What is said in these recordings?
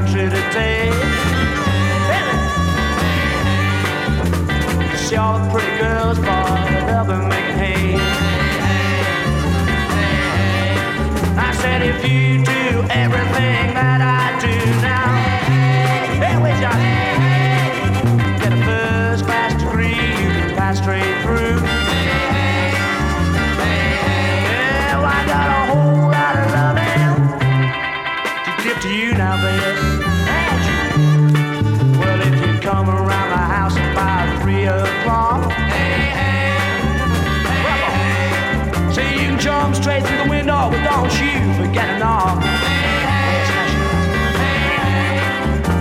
country today. See all the pretty girls, boy, they'll be making hay. I said, if you do everything that I do now, hey, wait, Johnny. get a first class degree, you can pass straight. Can straight through the window, but don't you forget to knock.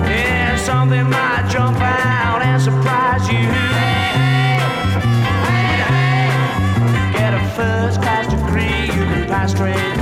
Yeah, something might jump out and surprise you. Get a first class degree, you can pass straight